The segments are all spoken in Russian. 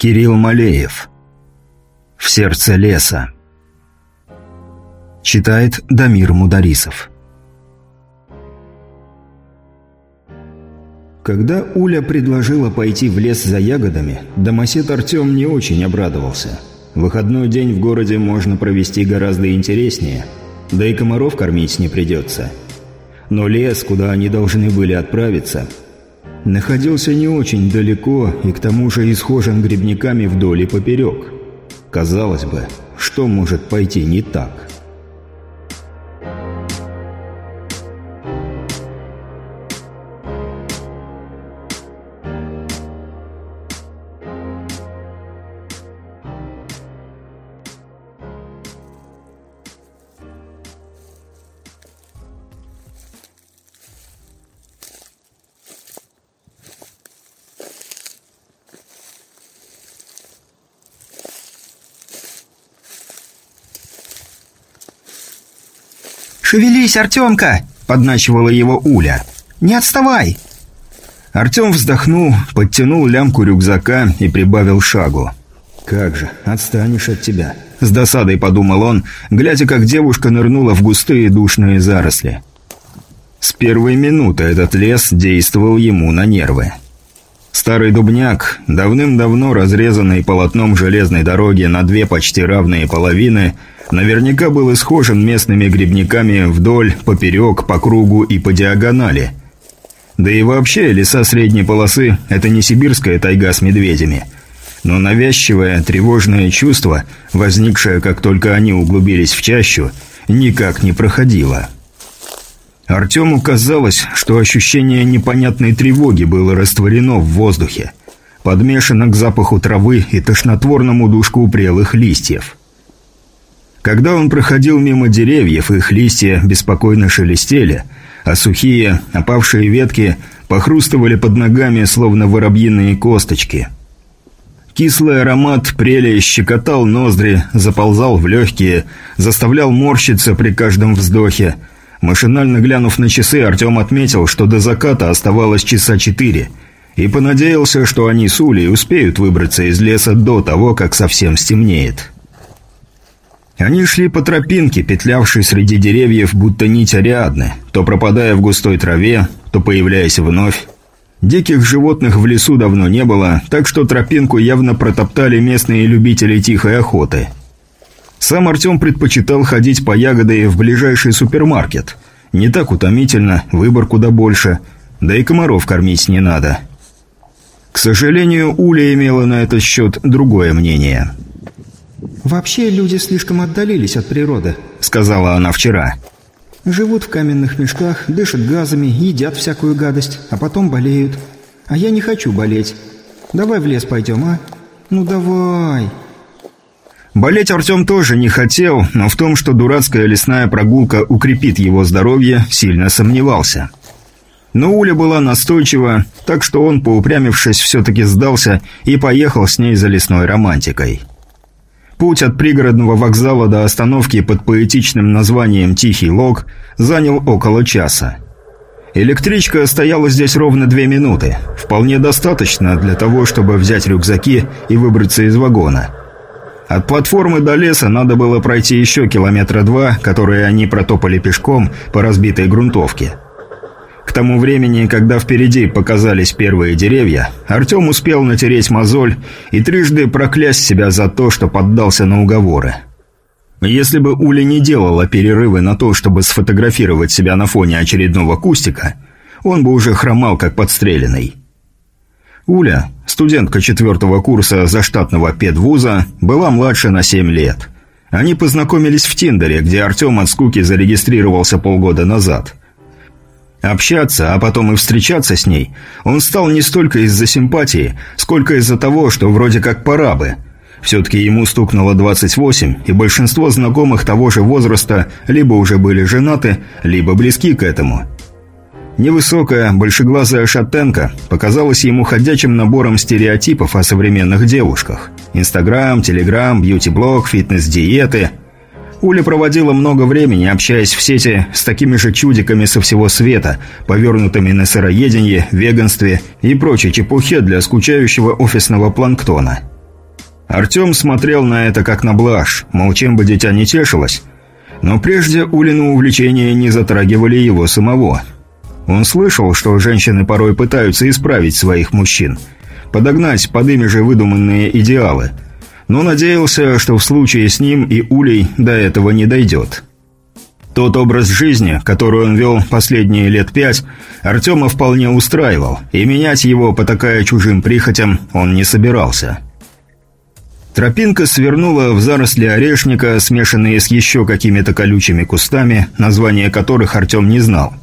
Кирилл Малеев. В сердце леса. Читает Дамир Мударисов. Когда Уля предложила пойти в лес за ягодами, домосед Артем не очень обрадовался. Выходной день в городе можно провести гораздо интереснее, да и комаров кормить не придется. Но лес, куда они должны были отправиться, находился не очень далеко и к тому же исхожен грибниками вдоль и поперек. Казалось бы, что может пойти не так? «Шевелись, Артемка!» – подначивала его Уля. «Не отставай!» Артем вздохнул, подтянул лямку рюкзака и прибавил шагу. «Как же, отстанешь от тебя!» – с досадой подумал он, глядя, как девушка нырнула в густые душные заросли. С первой минуты этот лес действовал ему на нервы. Старый дубняк, давным-давно разрезанный полотном железной дороги на две почти равные половины – наверняка был исхожен местными грибниками вдоль, поперек, по кругу и по диагонали. Да и вообще, леса средней полосы – это не сибирская тайга с медведями. Но навязчивое, тревожное чувство, возникшее, как только они углубились в чащу, никак не проходило. Артему казалось, что ощущение непонятной тревоги было растворено в воздухе, подмешано к запаху травы и тошнотворному душку прелых листьев – когда он проходил мимо деревьев, их листья беспокойно шелестели, а сухие, опавшие ветки похрустывали под ногами, словно воробьиные косточки. Кислый аромат прелия щекотал ноздри, заползал в легкие, заставлял морщиться при каждом вздохе. Машинально глянув на часы, Артем отметил, что до заката оставалось часа четыре, и понадеялся, что они с Улей успеют выбраться из леса до того, как совсем стемнеет. Они шли по тропинке, петлявшей среди деревьев, будто нить Ариадны, то пропадая в густой траве, то появляясь вновь. Диких животных в лесу давно не было, так что тропинку явно протоптали местные любители тихой охоты. Сам Артем предпочитал ходить по ягоды в ближайший супермаркет. Не так утомительно, выбор куда больше, да и комаров кормить не надо. К сожалению, Уля имела на этот счет другое мнение – «Вообще люди слишком отдалились от природы», — сказала она вчера. «Живут в каменных мешках, дышат газами, едят всякую гадость, а потом болеют. А я не хочу болеть. Давай в лес пойдем, а? Ну давай!» Болеть Артем тоже не хотел, но в том, что дурацкая лесная прогулка укрепит его здоровье, сильно сомневался. Но Уля была настойчива, так что он, поупрямившись, все-таки сдался и поехал с ней за лесной романтикой. Путь от пригородного вокзала до остановки под поэтичным названием «Тихий лог» занял около часа. Электричка стояла здесь ровно две минуты. Вполне достаточно для того, чтобы взять рюкзаки и выбраться из вагона. От платформы до леса надо было пройти еще километра два, которые они протопали пешком по разбитой грунтовке. К тому времени, когда впереди показались первые деревья, Артем успел натереть мозоль и трижды проклясть себя за то, что поддался на уговоры. Если бы Уля не делала перерывы на то, чтобы сфотографировать себя на фоне очередного кустика, он бы уже хромал, как подстреленный. Уля, студентка четвертого курса заштатного педвуза, была младше на семь лет. Они познакомились в Тиндере, где Артем от скуки зарегистрировался полгода назад – Общаться, а потом и встречаться с ней он стал не столько из-за симпатии, сколько из-за того, что вроде как пора бы. Все-таки ему стукнуло 28, и большинство знакомых того же возраста либо уже были женаты, либо близки к этому. Невысокая, большеглазая шатенка показалась ему ходячим набором стереотипов о современных девушках. Инстаграм, Телеграм, бьюти-блог, фитнес-диеты – Уля проводила много времени, общаясь в сети с такими же чудиками со всего света, повернутыми на сыроеденье, веганстве и прочей чепухе для скучающего офисного планктона. Артем смотрел на это как на блажь, мол, чем бы дитя не тешилось. Но прежде Улину увлечения не затрагивали его самого. Он слышал, что женщины порой пытаются исправить своих мужчин, подогнать под ими же выдуманные идеалы. Но надеялся, что в случае с ним и Улей до этого не дойдет. Тот образ жизни, который он вел последние лет пять, Артема вполне устраивал, и менять его, потакая чужим прихотям, он не собирался. Тропинка свернула в заросли орешника, смешанные с еще какими-то колючими кустами, название которых Артем не знал.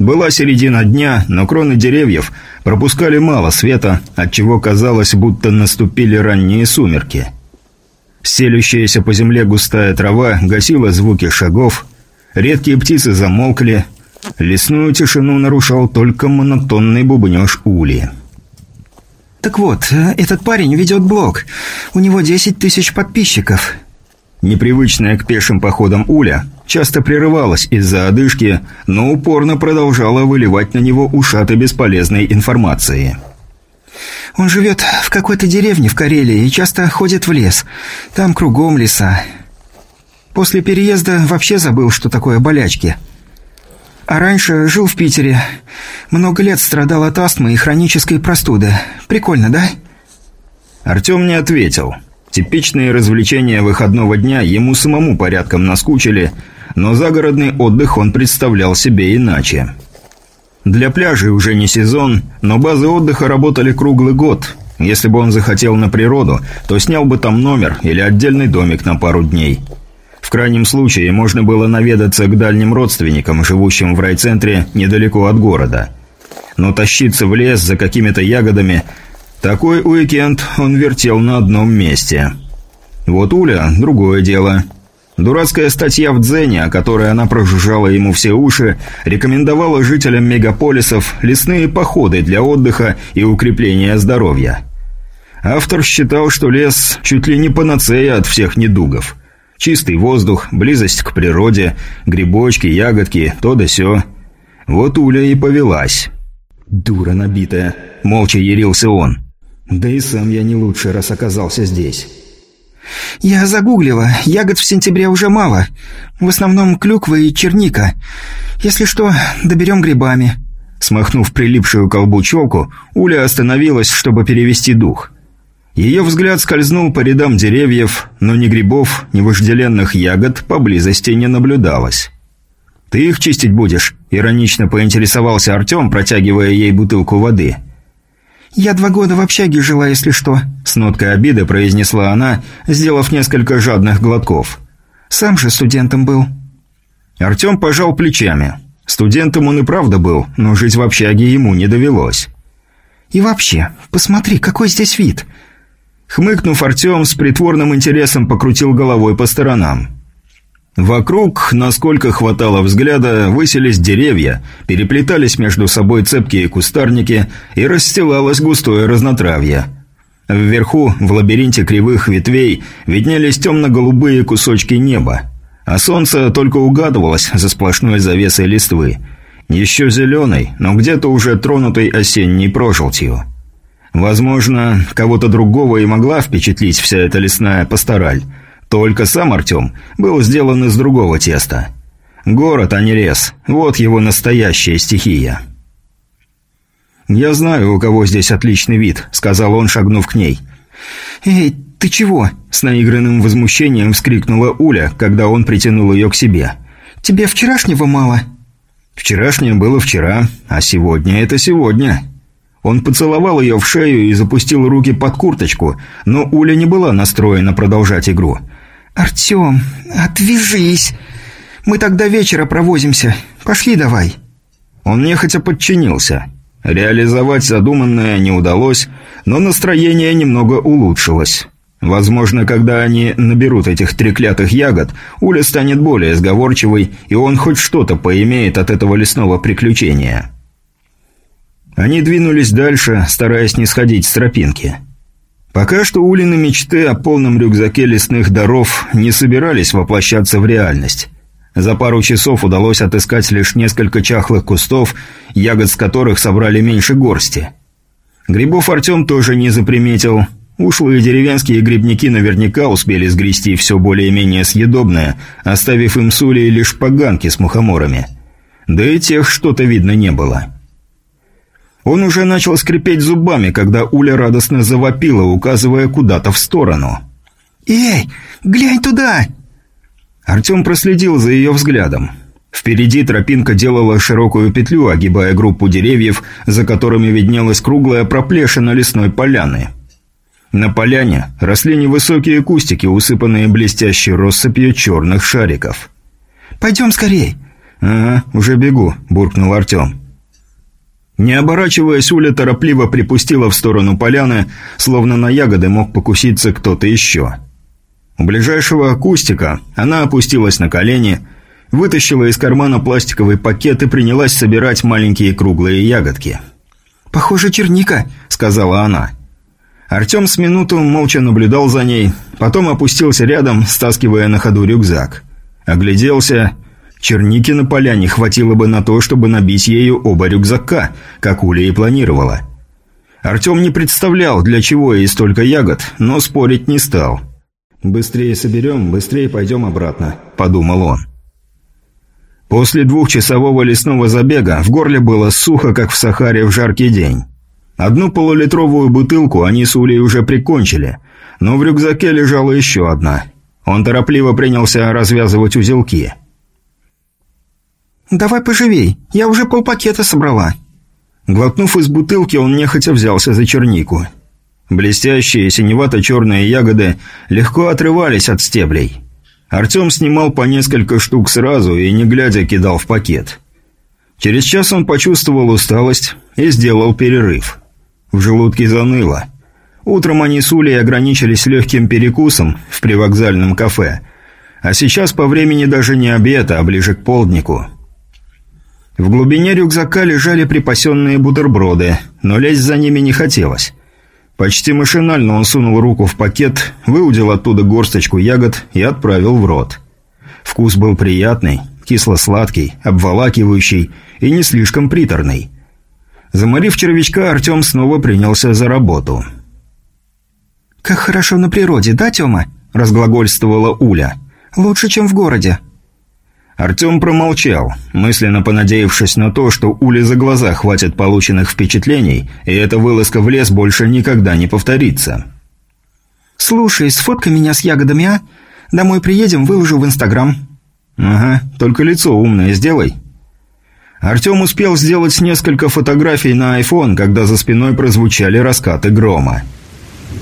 Была середина дня, но кроны деревьев пропускали мало света, отчего казалось, будто наступили ранние сумерки. Селющаяся по земле густая трава гасила звуки шагов, редкие птицы замолкли, лесную тишину нарушал только монотонный бубнеж ули. «Так вот, э, этот парень ведет блог. У него 10 тысяч подписчиков». Непривычная к пешим походам Уля часто прерывалась из-за одышки, но упорно продолжала выливать на него ушаты бесполезной информации. «Он живет в какой-то деревне в Карелии и часто ходит в лес. Там кругом леса. После переезда вообще забыл, что такое болячки. А раньше жил в Питере. Много лет страдал от астмы и хронической простуды. Прикольно, да?» Артем не ответил. Типичные развлечения выходного дня ему самому порядком наскучили, но загородный отдых он представлял себе иначе. Для пляжей уже не сезон, но базы отдыха работали круглый год. Если бы он захотел на природу, то снял бы там номер или отдельный домик на пару дней – в крайнем случае можно было наведаться к дальним родственникам, живущим в райцентре недалеко от города. Но тащиться в лес за какими-то ягодами – такой уикенд он вертел на одном месте. Вот Уля – другое дело. Дурацкая статья в Дзене, о которой она прожужжала ему все уши, рекомендовала жителям мегаполисов лесные походы для отдыха и укрепления здоровья. Автор считал, что лес чуть ли не панацея от всех недугов – Чистый воздух, близость к природе, грибочки, ягодки, то да сё. Вот Уля и повелась. «Дура набитая», — молча ярился он. «Да и сам я не лучше, раз оказался здесь». «Я загуглила. Ягод в сентябре уже мало. В основном клюква и черника. Если что, доберем грибами». Смахнув прилипшую колбу челку, Уля остановилась, чтобы перевести дух. Ее взгляд скользнул по рядам деревьев, но ни грибов, ни вожделенных ягод поблизости не наблюдалось. «Ты их чистить будешь?» – иронично поинтересовался Артем, протягивая ей бутылку воды. «Я два года в общаге жила, если что», – с ноткой обиды произнесла она, сделав несколько жадных глотков. «Сам же студентом был». Артем пожал плечами. Студентом он и правда был, но жить в общаге ему не довелось. «И вообще, посмотри, какой здесь вид!» Хмыкнув, Артем с притворным интересом покрутил головой по сторонам. Вокруг, насколько хватало взгляда, высились деревья, переплетались между собой цепкие кустарники и расстилалось густое разнотравье. Вверху, в лабиринте кривых ветвей, виднелись темно-голубые кусочки неба, а солнце только угадывалось за сплошной завесой листвы. Еще зеленой, но где-то уже тронутой осенней прожилтью. Возможно, кого-то другого и могла впечатлить вся эта лесная пастораль. Только сам Артем был сделан из другого теста. Город, а не лес. Вот его настоящая стихия. «Я знаю, у кого здесь отличный вид», — сказал он, шагнув к ней. «Эй, ты чего?» — с наигранным возмущением вскрикнула Уля, когда он притянул ее к себе. «Тебе вчерашнего мало?» «Вчерашнее было вчера, а сегодня — это сегодня». Он поцеловал ее в шею и запустил руки под курточку, но Уля не была настроена продолжать игру. «Артем, отвяжись! Мы тогда вечера провозимся. Пошли давай!» Он нехотя подчинился. Реализовать задуманное не удалось, но настроение немного улучшилось. Возможно, когда они наберут этих треклятых ягод, Уля станет более сговорчивой, и он хоть что-то поимеет от этого лесного приключения. Они двинулись дальше, стараясь не сходить с тропинки. Пока что Улины мечты о полном рюкзаке лесных даров не собирались воплощаться в реальность. За пару часов удалось отыскать лишь несколько чахлых кустов, ягод с которых собрали меньше горсти. Грибов Артем тоже не заприметил. Ушлые деревенские грибники наверняка успели сгрести все более-менее съедобное, оставив им с улей лишь поганки с мухоморами. Да и тех что-то видно не было. Он уже начал скрипеть зубами, когда Уля радостно завопила, указывая куда-то в сторону. «Эй, глянь туда!» Артем проследил за ее взглядом. Впереди тропинка делала широкую петлю, огибая группу деревьев, за которыми виднелась круглая проплешина лесной поляны. На поляне росли невысокие кустики, усыпанные блестящей россыпью черных шариков. «Пойдем скорей!» «Ага, уже бегу», – буркнул Артем. Не оборачиваясь, Уля торопливо припустила в сторону поляны, словно на ягоды мог покуситься кто-то еще. У ближайшего кустика она опустилась на колени, вытащила из кармана пластиковый пакет и принялась собирать маленькие круглые ягодки. «Похоже, черника», — сказала она. Артем с минуту молча наблюдал за ней, потом опустился рядом, стаскивая на ходу рюкзак. Огляделся. Черники на поляне хватило бы на то, чтобы набить ею оба рюкзака, как Уля и планировала. Артем не представлял, для чего ей столько ягод, но спорить не стал. «Быстрее соберем, быстрее пойдем обратно», – подумал он. После двухчасового лесного забега в горле было сухо, как в Сахаре в жаркий день. Одну полулитровую бутылку они с Улей уже прикончили, но в рюкзаке лежала еще одна. Он торопливо принялся развязывать узелки. «Давай поживей, я уже полпакета собрала». Глотнув из бутылки, он нехотя взялся за чернику – Блестящие синевато-черные ягоды легко отрывались от стеблей. Артем снимал по несколько штук сразу и, не глядя, кидал в пакет. Через час он почувствовал усталость и сделал перерыв. В желудке заныло. Утром они с Улей ограничились легким перекусом в привокзальном кафе. А сейчас по времени даже не обед, а ближе к полднику. В глубине рюкзака лежали припасенные бутерброды, но лезть за ними не хотелось. Почти машинально он сунул руку в пакет, выудил оттуда горсточку ягод и отправил в рот. Вкус был приятный, кисло-сладкий, обволакивающий и не слишком приторный. Заморив червячка, Артем снова принялся за работу. «Как хорошо на природе, да, Тёма?» – разглагольствовала Уля. «Лучше, чем в городе». Артем промолчал, мысленно понадеявшись на то, что Уле за глаза хватит полученных впечатлений, и эта вылазка в лес больше никогда не повторится. «Слушай, сфоткай меня с ягодами, а? Домой приедем, выложу в Инстаграм». «Ага, только лицо умное сделай». Артем успел сделать несколько фотографий на iPhone, когда за спиной прозвучали раскаты грома.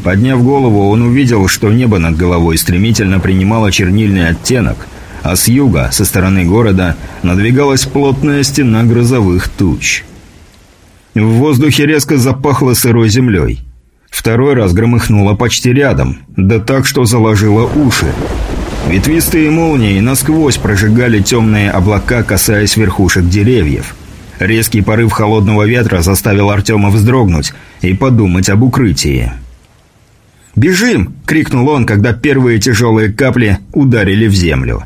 Подняв голову, он увидел, что небо над головой стремительно принимало чернильный оттенок – а с юга, со стороны города, надвигалась плотная стена грозовых туч. В воздухе резко запахло сырой землей. Второй раз громыхнуло почти рядом, да так, что заложило уши. Ветвистые молнии насквозь прожигали темные облака, касаясь верхушек деревьев. Резкий порыв холодного ветра заставил Артема вздрогнуть и подумать об укрытии. «Бежим!» — крикнул он, когда первые тяжелые капли ударили в землю.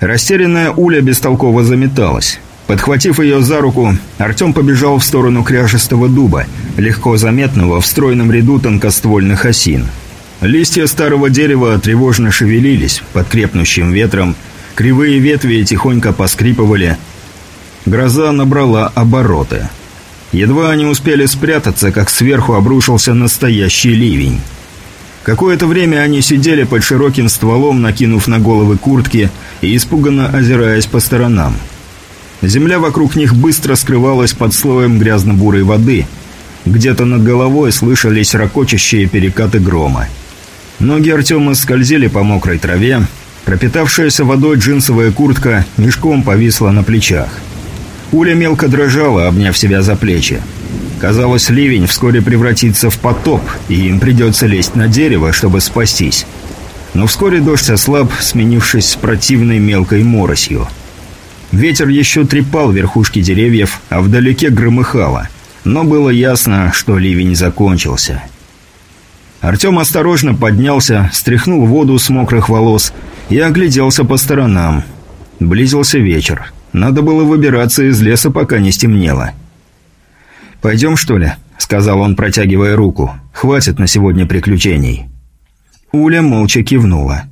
Растерянная Уля бестолково заметалась. Подхватив ее за руку, Артем побежал в сторону кряжестого дуба, легко заметного в стройном ряду тонкоствольных осин. Листья старого дерева тревожно шевелились под крепнущим ветром, кривые ветви тихонько поскрипывали. Гроза набрала обороты. Едва они успели спрятаться, как сверху обрушился настоящий ливень. Какое-то время они сидели под широким стволом, накинув на головы куртки и испуганно озираясь по сторонам. Земля вокруг них быстро скрывалась под слоем грязно-бурой воды. Где-то над головой слышались ракочащие перекаты грома. Ноги Артема скользили по мокрой траве, пропитавшаяся водой джинсовая куртка мешком повисла на плечах. Уля мелко дрожала, обняв себя за плечи. Казалось, ливень вскоре превратится в потоп, и им придется лезть на дерево, чтобы спастись. Но вскоре дождь ослаб, сменившись противной мелкой моросью. Ветер еще трепал верхушки деревьев, а вдалеке громыхало. Но было ясно, что ливень закончился. Артем осторожно поднялся, стряхнул воду с мокрых волос и огляделся по сторонам. Близился вечер. Надо было выбираться из леса, пока не стемнело. «Пойдем, что ли?» сказал он, протягивая руку. «Хватит на сегодня приключений». Уля молча кивнула.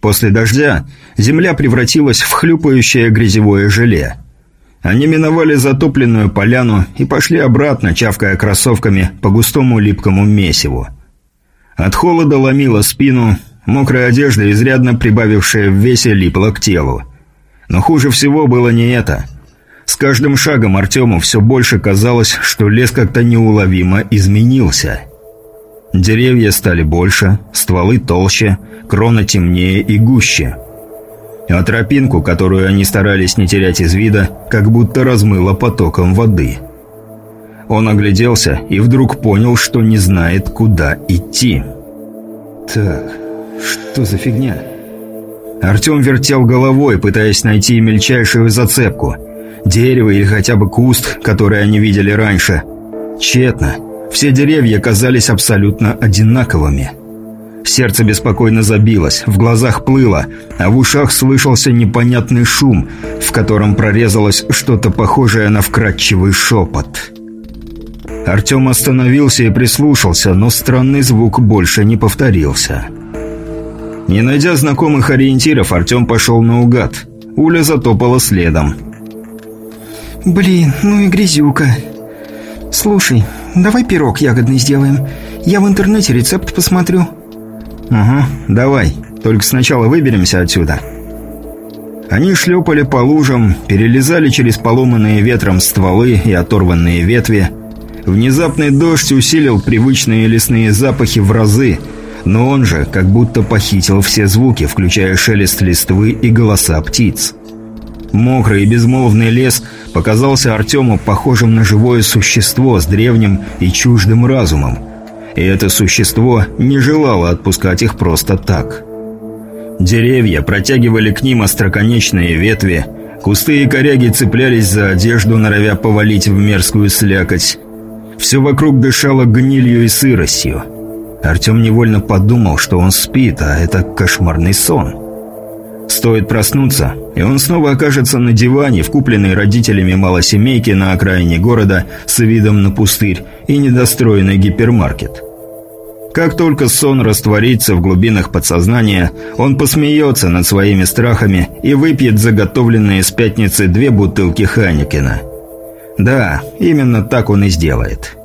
После дождя земля превратилась в хлюпающее грязевое желе. Они миновали затопленную поляну и пошли обратно, чавкая кроссовками по густому липкому месиву. От холода ломило спину, мокрая одежда, изрядно прибавившая в весе, липла к телу. Но хуже всего было не это. С каждым шагом Артему все больше казалось, что лес как-то неуловимо изменился. Деревья стали больше, стволы толще, крона темнее и гуще. А тропинку, которую они старались не терять из вида, как будто размыло потоком воды. Он огляделся и вдруг понял, что не знает, куда идти. «Так, что за фигня?» Артем вертел головой, пытаясь найти мельчайшую зацепку. Дерево или хотя бы куст, который они видели раньше. Тщетно. Все деревья казались абсолютно одинаковыми. Сердце беспокойно забилось, в глазах плыло, а в ушах слышался непонятный шум, в котором прорезалось что-то похожее на вкрадчивый шепот. Артем остановился и прислушался, но странный звук больше не повторился. Не найдя знакомых ориентиров, Артем пошел наугад. Уля затопала следом. «Блин, ну и грязюка. Слушай, давай пирог ягодный сделаем. Я в интернете рецепт посмотрю». «Ага, давай. Только сначала выберемся отсюда». Они шлепали по лужам, перелезали через поломанные ветром стволы и оторванные ветви. Внезапный дождь усилил привычные лесные запахи в разы, но он же как будто похитил все звуки, включая шелест листвы и голоса птиц. Мокрый и безмолвный лес показался Артему похожим на живое существо с древним и чуждым разумом. И это существо не желало отпускать их просто так. Деревья протягивали к ним остроконечные ветви, кусты и коряги цеплялись за одежду, норовя повалить в мерзкую слякоть. Все вокруг дышало гнилью и сыростью. Артем невольно подумал, что он спит, а это кошмарный сон. Стоит проснуться, и он снова окажется на диване в купленной родителями малосемейке на окраине города с видом на пустырь и недостроенный гипермаркет. Как только сон растворится в глубинах подсознания, он посмеется над своими страхами и выпьет заготовленные с пятницы две бутылки Ханикина – да, именно так он и сделает.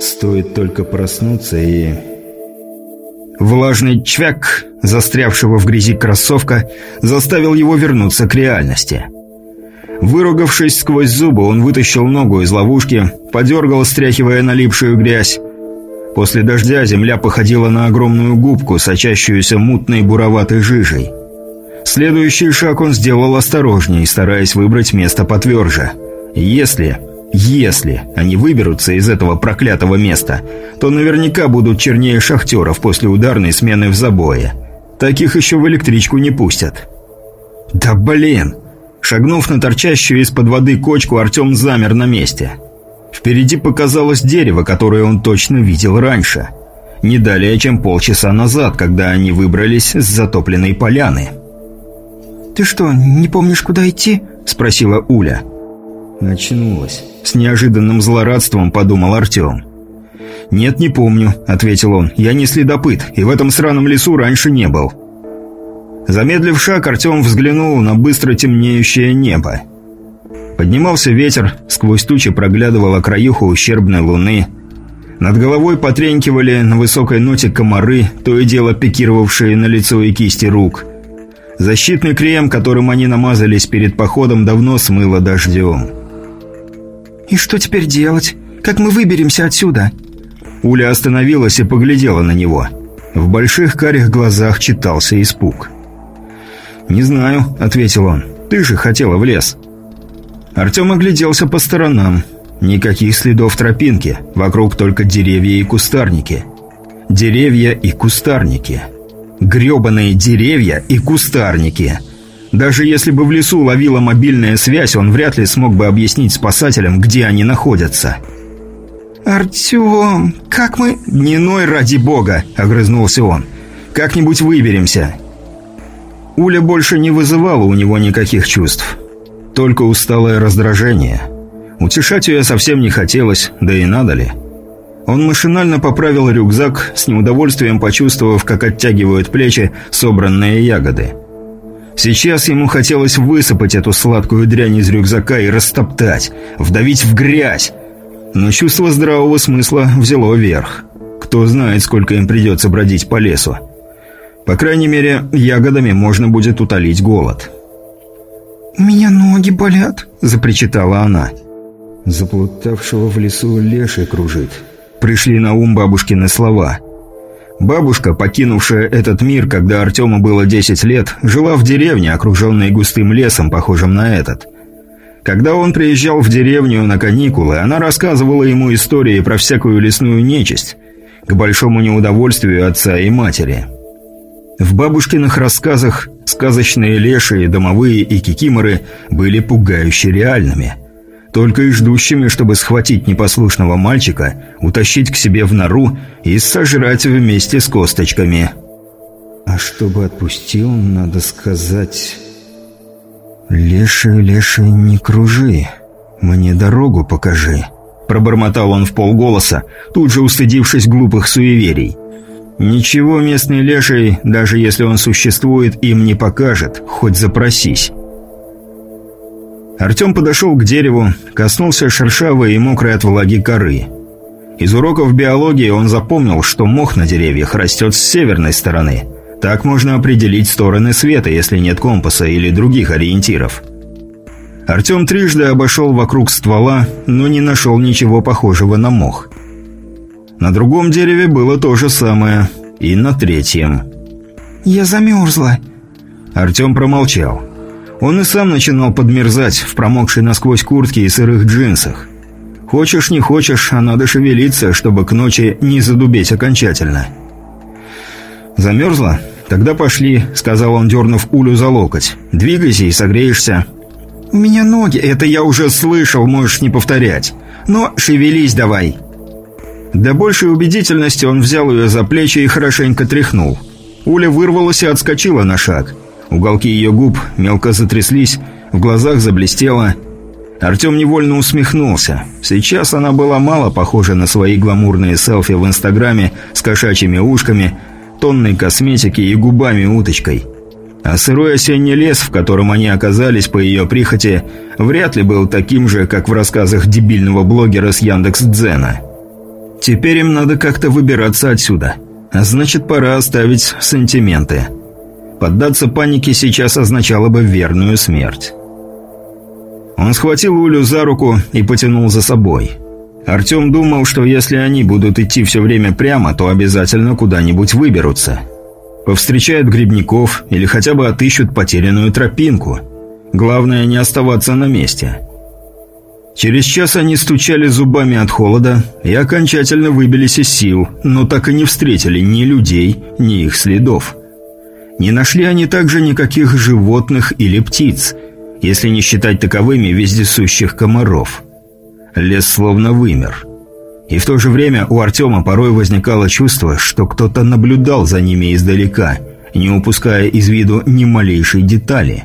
Стоит только проснуться и... Влажный чвяк, застрявшего в грязи кроссовка, заставил его вернуться к реальности. Выругавшись сквозь зубы, он вытащил ногу из ловушки, подергал, стряхивая налипшую грязь. После дождя земля походила на огромную губку, сочащуюся мутной буроватой жижей. Следующий шаг он сделал осторожнее, стараясь выбрать место потверже – если, если они выберутся из этого проклятого места, то наверняка будут чернее шахтеров после ударной смены в забое. Таких еще в электричку не пустят. Да блин! Шагнув на торчащую из-под воды кочку, Артем замер на месте. Впереди показалось дерево, которое он точно видел раньше. Не далее, чем полчаса назад, когда они выбрались с затопленной поляны. «Ты что, не помнишь, куда идти?» – спросила Уля. Начнулось. С неожиданным злорадством подумал Артем. «Нет, не помню», — ответил он. «Я не следопыт, и в этом сраном лесу раньше не был». Замедлив шаг, Артем взглянул на быстро темнеющее небо. Поднимался ветер, сквозь тучи проглядывала краюха ущербной луны. Над головой потренькивали на высокой ноте комары, то и дело пикировавшие на лицо и кисти рук. Защитный крем, которым они намазались перед походом, давно смыло дождем. «И что теперь делать? Как мы выберемся отсюда?» Уля остановилась и поглядела на него. В больших карих глазах читался испуг. «Не знаю», — ответил он. «Ты же хотела в лес». Артем огляделся по сторонам. Никаких следов тропинки. Вокруг только деревья и кустарники. Деревья и кустарники. Гребаные деревья и кустарники. Даже если бы в лесу ловила мобильная связь, он вряд ли смог бы объяснить спасателям, где они находятся. «Артем, как мы...» «Не ной ради бога!» — огрызнулся он. «Как-нибудь выберемся». Уля больше не вызывала у него никаких чувств. Только усталое раздражение. Утешать ее совсем не хотелось, да и надо ли. Он машинально поправил рюкзак, с неудовольствием почувствовав, как оттягивают плечи собранные ягоды. Сейчас ему хотелось высыпать эту сладкую дрянь из рюкзака и растоптать, вдавить в грязь. Но чувство здравого смысла взяло верх. Кто знает, сколько им придется бродить по лесу. По крайней мере, ягодами можно будет утолить голод. «У меня ноги болят», — запричитала она. «Заплутавшего в лесу леший кружит», Пришли на ум бабушкины слова. Бабушка, покинувшая этот мир, когда Артему было 10 лет, жила в деревне, окруженной густым лесом, похожим на этот. Когда он приезжал в деревню на каникулы, она рассказывала ему истории про всякую лесную нечисть, к большому неудовольствию отца и матери. В бабушкиных рассказах сказочные лешие, домовые и кикиморы были пугающе реальными – только и ждущими, чтобы схватить непослушного мальчика, утащить к себе в нору и сожрать вместе с косточками. А чтобы отпустил, надо сказать... «Леший, леший, не кружи, мне дорогу покажи», — пробормотал он в полголоса, тут же устыдившись глупых суеверий. «Ничего местный леший, даже если он существует, им не покажет, хоть запросись». Артем подошел к дереву, коснулся шершавой и мокрой от влаги коры. Из уроков биологии он запомнил, что мох на деревьях растет с северной стороны. Так можно определить стороны света, если нет компаса или других ориентиров. Артем трижды обошел вокруг ствола, но не нашел ничего похожего на мох. На другом дереве было то же самое, и на третьем. «Я замерзла». Артем промолчал. Он и сам начинал подмерзать в промокшей насквозь куртке и сырых джинсах. Хочешь, не хочешь, а надо шевелиться, чтобы к ночи не задубеть окончательно. «Замерзла? Тогда пошли», — сказал он, дернув Улю за локоть. «Двигайся и согреешься». «У меня ноги, это я уже слышал, можешь не повторять. Но шевелись давай». Для большей убедительности он взял ее за плечи и хорошенько тряхнул. Уля вырвалась и отскочила на шаг — Уголки ее губ мелко затряслись, в глазах заблестело. Артем невольно усмехнулся. Сейчас она была мало похожа на свои гламурные селфи в Инстаграме с кошачьими ушками, тонной косметики и губами-уточкой. А сырой осенний лес, в котором они оказались по ее прихоти, вряд ли был таким же, как в рассказах дебильного блогера с Яндекс.Дзена. Теперь им надо как-то выбираться отсюда. А значит, пора оставить сантименты. Поддаться панике сейчас означало бы верную смерть. Он схватил Улю за руку и потянул за собой. Артем думал, что если они будут идти все время прямо, то обязательно куда-нибудь выберутся. Повстречают грибников или хотя бы отыщут потерянную тропинку. Главное не оставаться на месте. Через час они стучали зубами от холода и окончательно выбились из сил, но так и не встретили ни людей, ни их следов. Не нашли они также никаких животных или птиц, если не считать таковыми вездесущих комаров. Лес словно вымер. И в то же время у Артема порой возникало чувство, что кто-то наблюдал за ними издалека, не упуская из виду ни малейшей детали.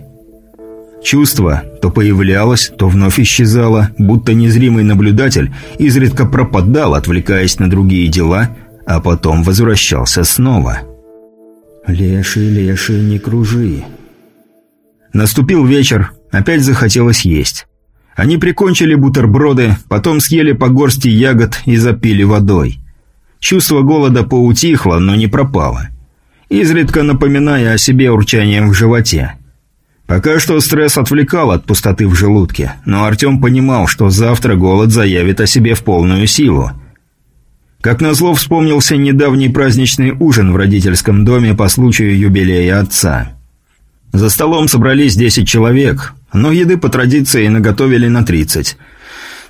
Чувство то появлялось, то вновь исчезало, будто незримый наблюдатель изредка пропадал, отвлекаясь на другие дела, а потом возвращался снова – «Леший, леший, не кружи!» Наступил вечер, опять захотелось есть. Они прикончили бутерброды, потом съели по горсти ягод и запили водой. Чувство голода поутихло, но не пропало. Изредка напоминая о себе урчанием в животе. Пока что стресс отвлекал от пустоты в желудке, но Артем понимал, что завтра голод заявит о себе в полную силу – как назло вспомнился недавний праздничный ужин в родительском доме по случаю юбилея отца. За столом собрались 10 человек, но еды по традиции наготовили на 30.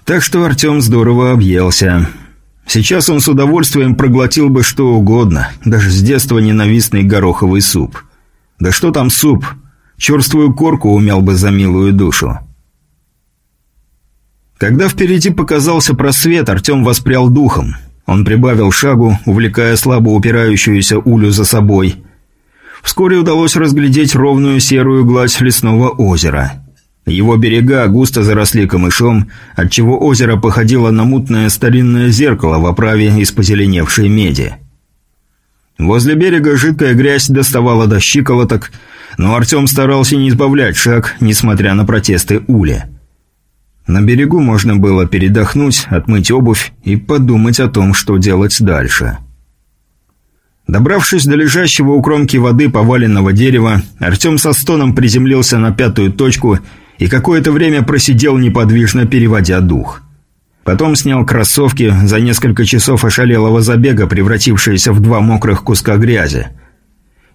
Так что Артем здорово объелся. Сейчас он с удовольствием проглотил бы что угодно, даже с детства ненавистный гороховый суп. Да что там суп? Черствую корку умел бы за милую душу. Когда впереди показался просвет, Артем воспрял духом – он прибавил шагу, увлекая слабо упирающуюся улю за собой. Вскоре удалось разглядеть ровную серую гладь лесного озера. Его берега густо заросли камышом, отчего озеро походило на мутное старинное зеркало в оправе из позеленевшей меди. Возле берега жидкая грязь доставала до щиколоток, но Артем старался не избавлять шаг, несмотря на протесты Ули. На берегу можно было передохнуть, отмыть обувь и подумать о том, что делать дальше. Добравшись до лежащего у кромки воды поваленного дерева, Артем со стоном приземлился на пятую точку и какое-то время просидел неподвижно, переводя дух. Потом снял кроссовки, за несколько часов ошалелого забега, превратившиеся в два мокрых куска грязи.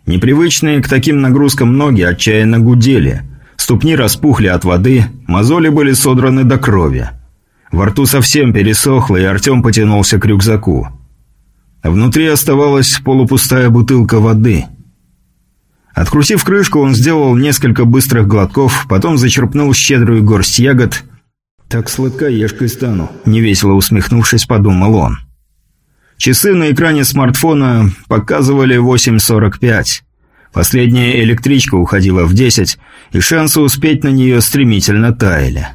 Непривычные к таким нагрузкам ноги отчаянно гудели. Ступни распухли от воды, мозоли были содраны до крови. Во рту совсем пересохло, и Артем потянулся к рюкзаку. Внутри оставалась полупустая бутылка воды. Открутив крышку, он сделал несколько быстрых глотков, потом зачерпнул щедрую горсть ягод – «Так сладкоежкой стану», – невесело усмехнувшись, подумал он. Часы на экране смартфона показывали 8.45. Последняя электричка уходила в 10, и шансы успеть на нее стремительно таяли.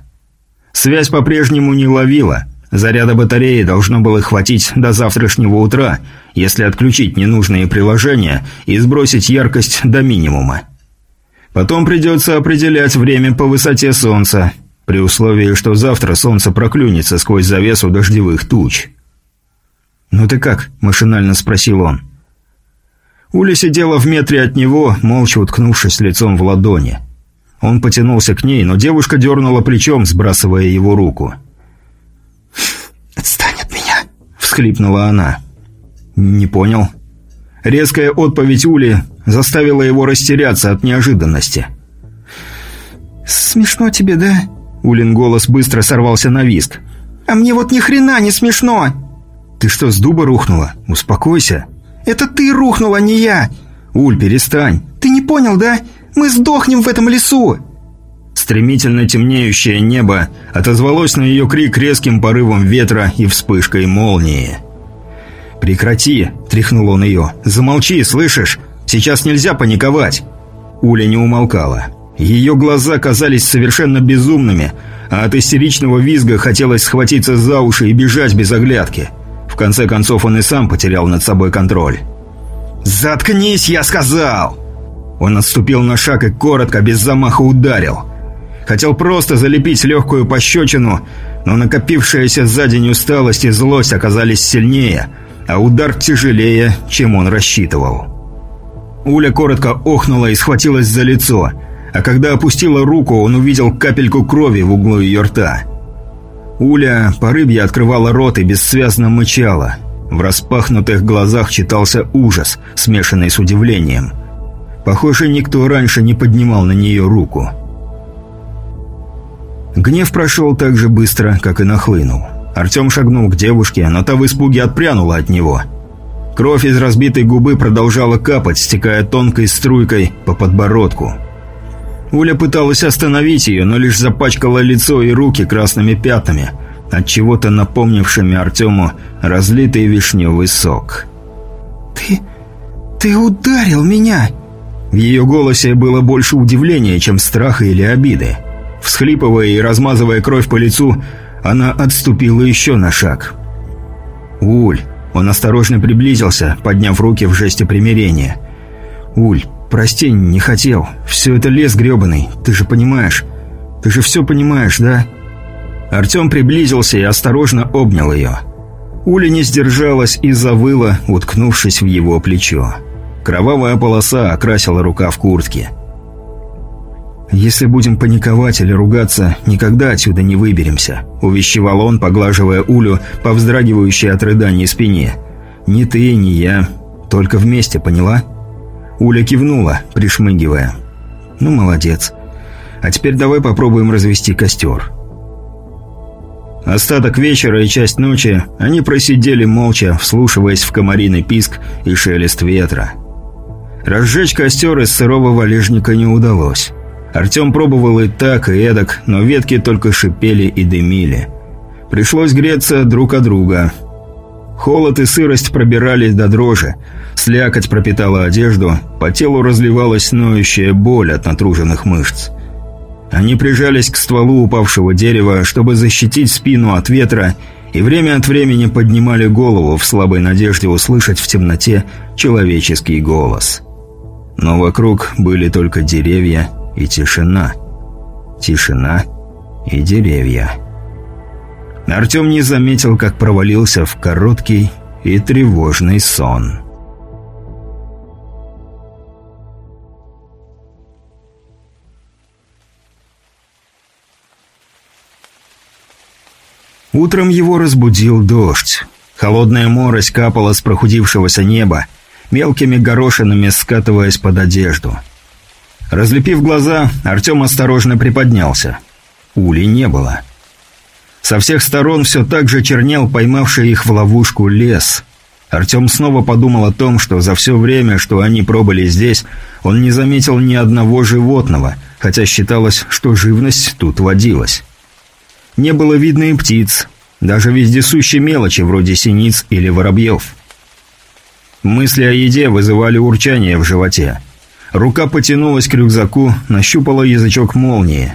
Связь по-прежнему не ловила. Заряда батареи должно было хватить до завтрашнего утра, если отключить ненужные приложения и сбросить яркость до минимума. Потом придется определять время по высоте Солнца, при условии, что завтра солнце проклюнется сквозь завесу дождевых туч. «Ну ты как?» – машинально спросил он. Уля сидела в метре от него, молча уткнувшись лицом в ладони. Он потянулся к ней, но девушка дернула плечом, сбрасывая его руку. «Отстань от меня!» – всхлипнула она. «Не понял». Резкая отповедь Ули заставила его растеряться от неожиданности. «Смешно тебе, да?» Улин голос быстро сорвался на виск. «А мне вот ни хрена не смешно!» «Ты что, с дуба рухнула? Успокойся!» «Это ты рухнула, не я!» «Уль, перестань!» «Ты не понял, да? Мы сдохнем в этом лесу!» Стремительно темнеющее небо отозвалось на ее крик резким порывом ветра и вспышкой молнии. «Прекрати!» – тряхнул он ее. «Замолчи, слышишь? Сейчас нельзя паниковать!» Уля не умолкала. Ее глаза казались совершенно безумными, а от истеричного визга хотелось схватиться за уши и бежать без оглядки. В конце концов, он и сам потерял над собой контроль. «Заткнись, я сказал!» Он отступил на шаг и коротко, без замаха ударил. Хотел просто залепить легкую пощечину, но накопившаяся за день усталость и злость оказались сильнее, а удар тяжелее, чем он рассчитывал. Уля коротко охнула и схватилась за лицо – а когда опустила руку, он увидел капельку крови в углу ее рта. Уля по рыбье открывала рот и бессвязно мычала. В распахнутых глазах читался ужас, смешанный с удивлением. Похоже, никто раньше не поднимал на нее руку. Гнев прошел так же быстро, как и нахлынул. Артем шагнул к девушке, но та в испуге отпрянула от него. Кровь из разбитой губы продолжала капать, стекая тонкой струйкой по подбородку. Уля пыталась остановить ее, но лишь запачкала лицо и руки красными пятнами, от чего-то напомнившими Артему разлитый вишневый сок. «Ты... ты ударил меня!» В ее голосе было больше удивления, чем страха или обиды. Всхлипывая и размазывая кровь по лицу, она отступила еще на шаг. «Уль!» Он осторожно приблизился, подняв руки в жесте примирения. «Уль, «Прости, не хотел. Все это лес гребаный. Ты же понимаешь. Ты же все понимаешь, да?» Артем приблизился и осторожно обнял ее. Уля не сдержалась и завыла, уткнувшись в его плечо. Кровавая полоса окрасила рука в куртке. «Если будем паниковать или ругаться, никогда отсюда не выберемся», – увещевал он, поглаживая Улю по вздрагивающей от рыданий спине. «Ни ты, ни я. Только вместе, поняла?» Уля кивнула, пришмыгивая. «Ну, молодец. А теперь давай попробуем развести костер». Остаток вечера и часть ночи они просидели молча, вслушиваясь в комариный писк и шелест ветра. Разжечь костер из сырого валежника не удалось. Артем пробовал и так, и эдак, но ветки только шипели и дымили. Пришлось греться друг от друга. Холод и сырость пробирались до дрожи, Слякоть пропитала одежду, по телу разливалась ноющая боль от натруженных мышц. Они прижались к стволу упавшего дерева, чтобы защитить спину от ветра, и время от времени поднимали голову в слабой надежде услышать в темноте человеческий голос. Но вокруг были только деревья и тишина. Тишина и деревья. Артем не заметил, как провалился в короткий и тревожный сон. Утром его разбудил дождь. Холодная морось капала с прохудившегося неба, мелкими горошинами скатываясь под одежду. Разлепив глаза, Артем осторожно приподнялся. Ули не было. Со всех сторон все так же чернел поймавший их в ловушку лес. Артем снова подумал о том, что за все время, что они пробыли здесь, он не заметил ни одного животного, хотя считалось, что живность тут водилась. Не было видно и птиц, даже вездесущей мелочи вроде синиц или воробьев. Мысли о еде вызывали урчание в животе. Рука потянулась к рюкзаку, нащупала язычок молнии.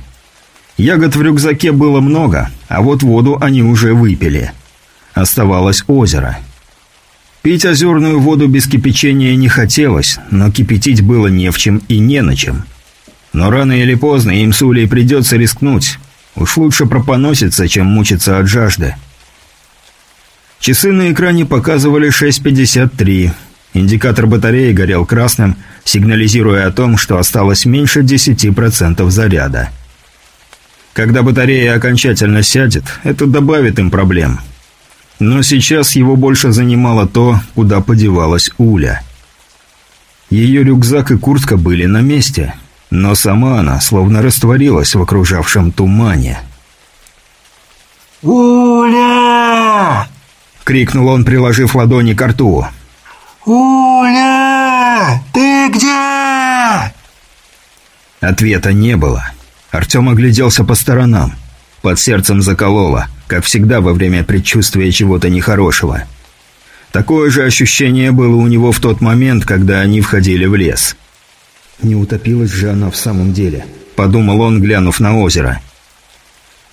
Ягод в рюкзаке было много, а вот воду они уже выпили. Оставалось озеро. Пить озерную воду без кипячения не хотелось, но кипятить было не в чем и не на чем. Но рано или поздно им с Улей придется рискнуть. Уж лучше пропоноситься, чем мучиться от жажды. Часы на экране показывали 6.53. Индикатор батареи горел красным, сигнализируя о том, что осталось меньше 10% заряда. Когда батарея окончательно сядет, это добавит им проблем. Но сейчас его больше занимало то, куда подевалась Уля. Ее рюкзак и куртка были на месте – но сама она словно растворилась в окружавшем тумане. «Уля!» — крикнул он, приложив ладони к рту. «Уля! Ты где?» Ответа не было. Артем огляделся по сторонам. Под сердцем закололо, как всегда во время предчувствия чего-то нехорошего. Такое же ощущение было у него в тот момент, когда они входили в лес. Не утопилась же она в самом деле, подумал он, глянув на озеро.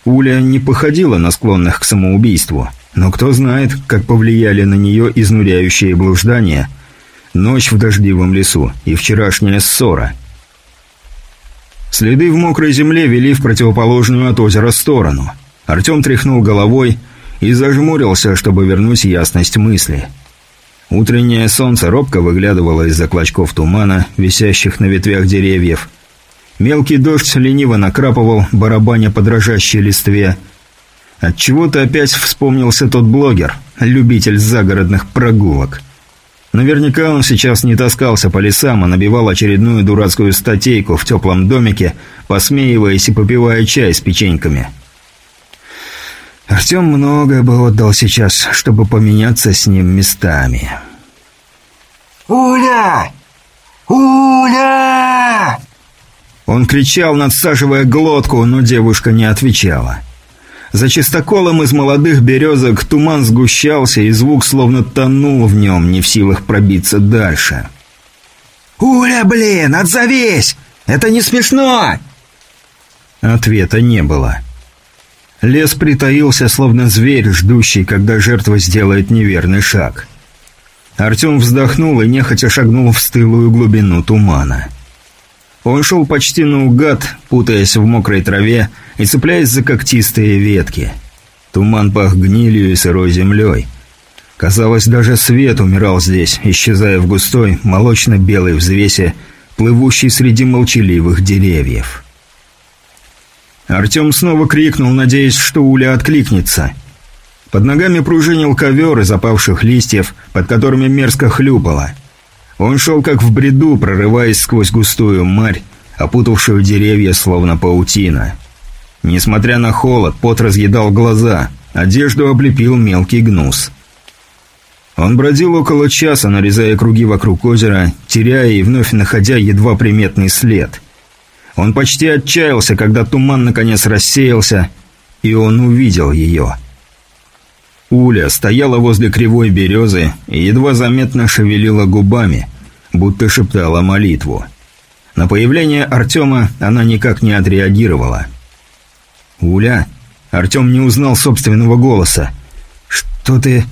Уля не походила на склонных к самоубийству, но кто знает, как повлияли на нее изнуряющие блуждания, ночь в дождливом лесу и вчерашняя ссора. Следы в мокрой земле вели в противоположную от озера сторону. Артем тряхнул головой и зажмурился, чтобы вернуть ясность мысли – Утреннее солнце робко выглядывало из-за клочков тумана, висящих на ветвях деревьев. Мелкий дождь лениво накрапывал, барабаня по дрожащей листве. Отчего-то опять вспомнился тот блогер, любитель загородных прогулок. Наверняка он сейчас не таскался по лесам, а набивал очередную дурацкую статейку в теплом домике, посмеиваясь и попивая чай с печеньками. Артем многое бы отдал сейчас, чтобы поменяться с ним местами. «Уля! Уля!» Он кричал, надсаживая глотку, но девушка не отвечала. За чистоколом из молодых березок туман сгущался, и звук словно тонул в нем, не в силах пробиться дальше. «Уля, блин, отзовись! Это не смешно!» Ответа не было. Лес притаился, словно зверь, ждущий, когда жертва сделает неверный шаг. Артем вздохнул и нехотя шагнул в стылую глубину тумана. Он шел почти наугад, путаясь в мокрой траве и цепляясь за когтистые ветки. Туман пах гнилью и сырой землей. Казалось, даже свет умирал здесь, исчезая в густой, молочно-белой взвесе, плывущей среди молчаливых деревьев. Артем снова крикнул, надеясь, что Уля откликнется. Под ногами пружинил ковер из опавших листьев, под которыми мерзко хлюпало. Он шел как в бреду, прорываясь сквозь густую марь, опутавшую деревья словно паутина. Несмотря на холод, пот разъедал глаза, одежду облепил мелкий гнус. Он бродил около часа, нарезая круги вокруг озера, теряя и вновь находя едва приметный след – он почти отчаялся, когда туман наконец рассеялся, и он увидел ее. Уля стояла возле кривой березы и едва заметно шевелила губами, будто шептала молитву. На появление Артема она никак не отреагировала. «Уля?» Артем не узнал собственного голоса. «Что ты...»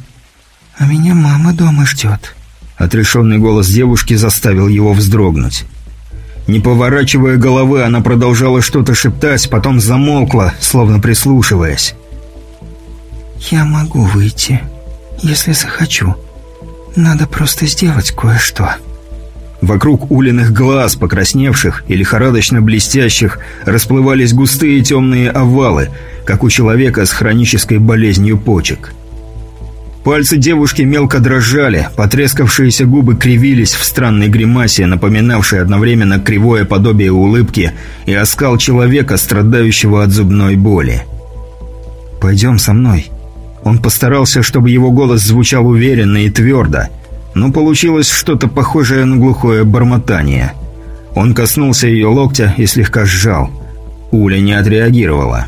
«А меня мама дома ждет». Отрешенный голос девушки заставил его вздрогнуть. Не поворачивая головы, она продолжала что-то шептать, потом замолкла, словно прислушиваясь. «Я могу выйти, если захочу. Надо просто сделать кое-что». Вокруг улиных глаз, покрасневших и лихорадочно блестящих, расплывались густые темные овалы, как у человека с хронической болезнью почек. Пальцы девушки мелко дрожали, потрескавшиеся губы кривились в странной гримасе, напоминавшей одновременно кривое подобие улыбки и оскал человека, страдающего от зубной боли. «Пойдем со мной». Он постарался, чтобы его голос звучал уверенно и твердо – но получилось что-то похожее на глухое бормотание. Он коснулся ее локтя и слегка сжал. Уля не отреагировала.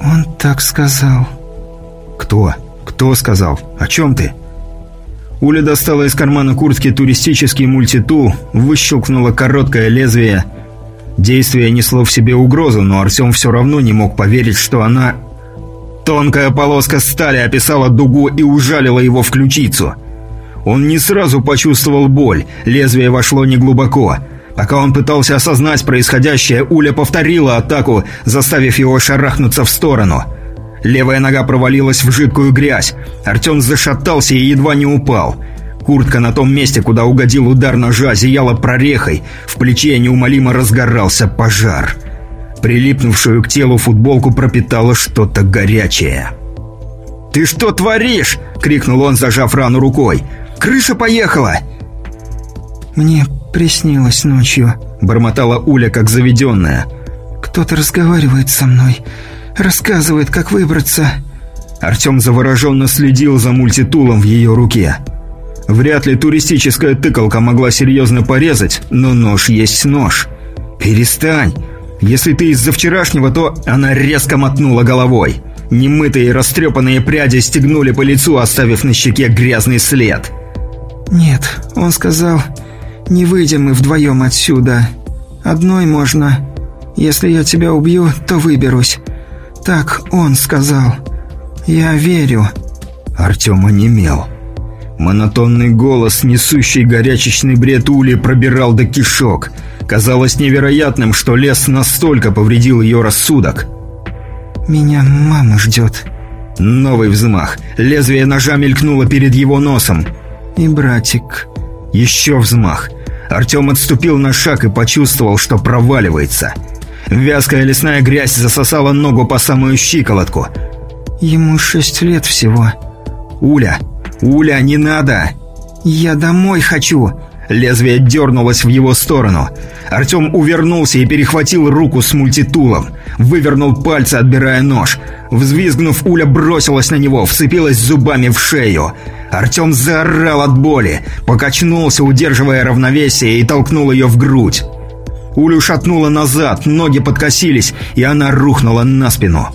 «Он так сказал». «Кто? Кто сказал? О чем ты?» Уля достала из кармана куртки туристический мультитул, выщелкнула короткое лезвие. Действие несло в себе угрозу, но Артем все равно не мог поверить, что она... Тонкая полоска стали описала дугу и ужалила его в ключицу – он не сразу почувствовал боль, лезвие вошло неглубоко. Пока он пытался осознать происходящее, Уля повторила атаку, заставив его шарахнуться в сторону. Левая нога провалилась в жидкую грязь. Артем зашатался и едва не упал. Куртка на том месте, куда угодил удар ножа, зияла прорехой. В плече неумолимо разгорался пожар. Прилипнувшую к телу футболку пропитало что-то горячее. «Ты что творишь?» — крикнул он, зажав рану рукой. Крыша поехала!» «Мне приснилось ночью», — бормотала Уля, как заведенная. «Кто-то разговаривает со мной, рассказывает, как выбраться». Артем завороженно следил за мультитулом в ее руке. Вряд ли туристическая тыкалка могла серьезно порезать, но нож есть нож. «Перестань! Если ты из-за вчерашнего, то...» Она резко мотнула головой. Немытые растрепанные пряди стегнули по лицу, оставив на щеке грязный след. «Нет, он сказал, не выйдем мы вдвоем отсюда. Одной можно. Если я тебя убью, то выберусь. Так он сказал. Я верю». Артем онемел. Монотонный голос, несущий горячечный бред Ули, пробирал до кишок. Казалось невероятным, что лес настолько повредил ее рассудок. «Меня мама ждет». Новый взмах. Лезвие ножа мелькнуло перед его носом и братик». Еще взмах. Артем отступил на шаг и почувствовал, что проваливается. Вязкая лесная грязь засосала ногу по самую щиколотку. «Ему шесть лет всего». «Уля! Уля, не надо!» «Я домой хочу!» Лезвие дернулось в его сторону. Артем увернулся и перехватил руку с мультитулом. Вывернул пальцы, отбирая нож. Взвизгнув, Уля бросилась на него, вцепилась зубами в шею. Артем заорал от боли, покачнулся, удерживая равновесие, и толкнул ее в грудь. Улю шатнула назад, ноги подкосились, и она рухнула на спину.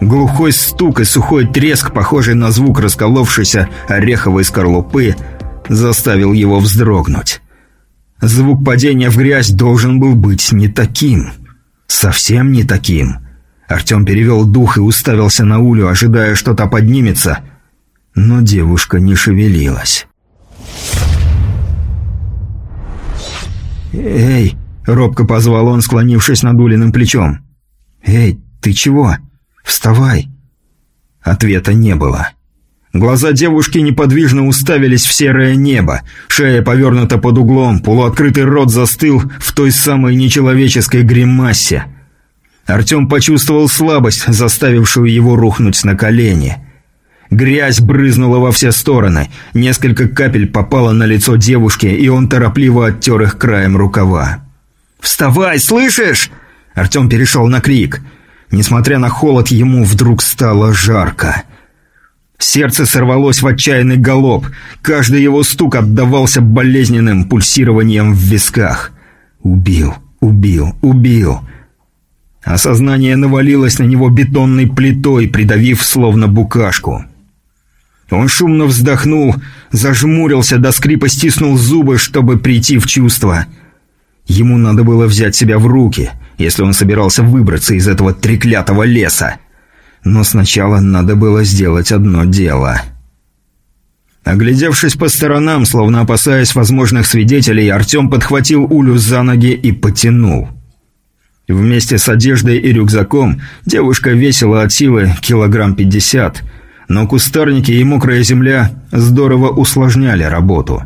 Глухой стук и сухой треск, похожий на звук расколовшейся ореховой скорлупы, заставил его вздрогнуть. Звук падения в грязь должен был быть не таким. Совсем не таким. Артем перевел дух и уставился на Улю, ожидая, что та поднимется – но девушка не шевелилась. «Эй!» — робко позвал он, склонившись над Улиным плечом. «Эй, ты чего? Вставай!» Ответа не было. Глаза девушки неподвижно уставились в серое небо. Шея повернута под углом, полуоткрытый рот застыл в той самой нечеловеческой гримасе. Артем почувствовал слабость, заставившую его рухнуть на колени. Грязь брызнула во все стороны. Несколько капель попало на лицо девушки, и он торопливо оттер их краем рукава. «Вставай, слышишь?» Артем перешел на крик. Несмотря на холод, ему вдруг стало жарко. Сердце сорвалось в отчаянный галоп. Каждый его стук отдавался болезненным пульсированием в висках. «Убил, убил, убил!» Осознание навалилось на него бетонной плитой, придавив словно букашку. Он шумно вздохнул, зажмурился, до скрипа стиснул зубы, чтобы прийти в чувство. Ему надо было взять себя в руки, если он собирался выбраться из этого треклятого леса. Но сначала надо было сделать одно дело. Оглядевшись по сторонам, словно опасаясь возможных свидетелей, Артем подхватил Улю за ноги и потянул. Вместе с одеждой и рюкзаком девушка весила от силы килограмм пятьдесят, но кустарники и мокрая земля здорово усложняли работу.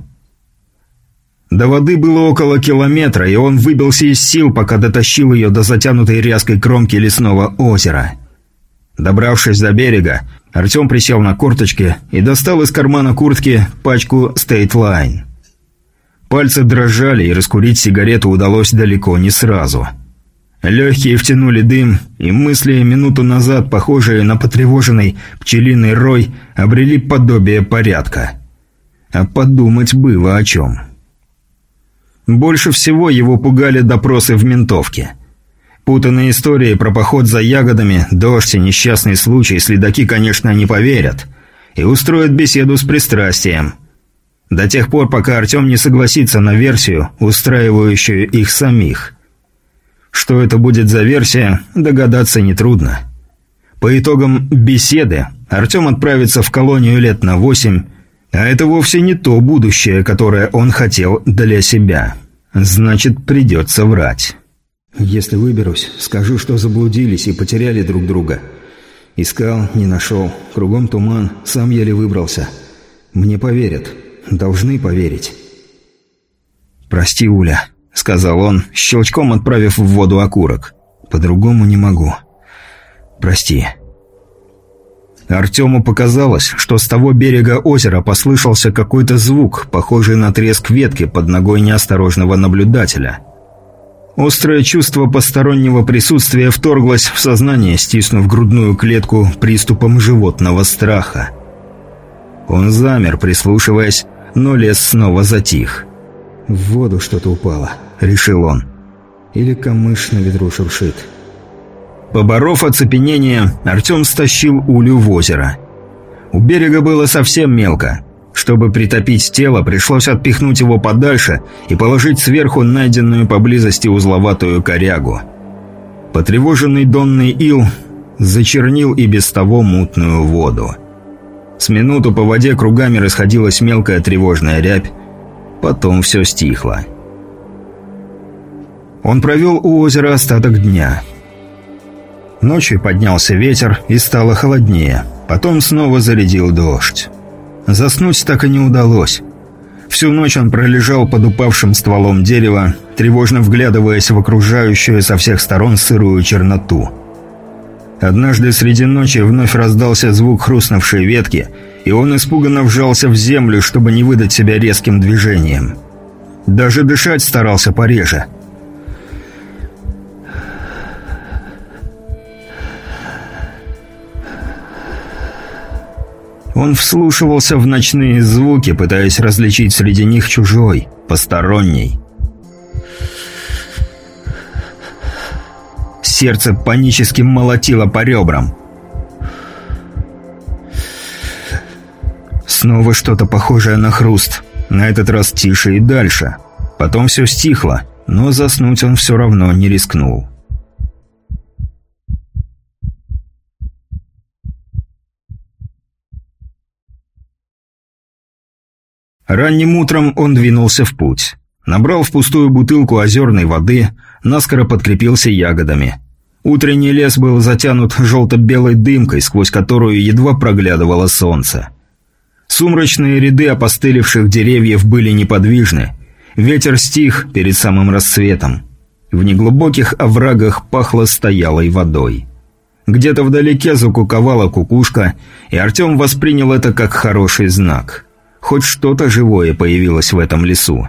До воды было около километра, и он выбился из сил, пока дотащил ее до затянутой ряской кромки лесного озера. Добравшись до берега, Артем присел на корточки и достал из кармана куртки пачку State Line. Пальцы дрожали, и раскурить сигарету удалось далеко не сразу – Легкие втянули дым, и мысли, минуту назад похожие на потревоженный пчелиный рой, обрели подобие порядка. А подумать было о чем. Больше всего его пугали допросы в ментовке. Путанные истории про поход за ягодами, дождь и несчастный случай следаки, конечно, не поверят. И устроят беседу с пристрастием. До тех пор, пока Артем не согласится на версию, устраивающую их самих – что это будет за версия, догадаться нетрудно. По итогам беседы Артем отправится в колонию лет на восемь, а это вовсе не то будущее, которое он хотел для себя. Значит, придется врать. «Если выберусь, скажу, что заблудились и потеряли друг друга. Искал, не нашел. Кругом туман, сам еле выбрался. Мне поверят. Должны поверить». «Прости, Уля», — сказал он, щелчком отправив в воду окурок. «По-другому не могу. Прости». Артему показалось, что с того берега озера послышался какой-то звук, похожий на треск ветки под ногой неосторожного наблюдателя. Острое чувство постороннего присутствия вторглось в сознание, стиснув грудную клетку приступом животного страха. Он замер, прислушиваясь, но лес снова затих. «В воду что-то упало», — решил он. «Или камыш на ветру шуршит». Поборов оцепенение, Артем стащил Улю в озеро. У берега было совсем мелко. Чтобы притопить тело, пришлось отпихнуть его подальше и положить сверху найденную поблизости узловатую корягу. Потревоженный донный ил зачернил и без того мутную воду. С минуту по воде кругами расходилась мелкая тревожная рябь, Потом все стихло. Он провел у озера остаток дня. Ночью поднялся ветер и стало холоднее. Потом снова зарядил дождь. Заснуть так и не удалось. Всю ночь он пролежал под упавшим стволом дерева, тревожно вглядываясь в окружающую со всех сторон сырую черноту. Однажды среди ночи вновь раздался звук хрустнувшей ветки – и он испуганно вжался в землю, чтобы не выдать себя резким движением. Даже дышать старался пореже. Он вслушивался в ночные звуки, пытаясь различить среди них чужой, посторонний. Сердце панически молотило по ребрам. Снова что-то похожее на хруст. На этот раз тише и дальше. Потом все стихло, но заснуть он все равно не рискнул. Ранним утром он двинулся в путь. Набрал в пустую бутылку озерной воды, наскоро подкрепился ягодами. Утренний лес был затянут желто-белой дымкой, сквозь которую едва проглядывало солнце. Сумрачные ряды опостылевших деревьев были неподвижны. Ветер стих перед самым рассветом. В неглубоких оврагах пахло стоялой водой. Где-то вдалеке закуковала кукушка, и Артем воспринял это как хороший знак. Хоть что-то живое появилось в этом лесу.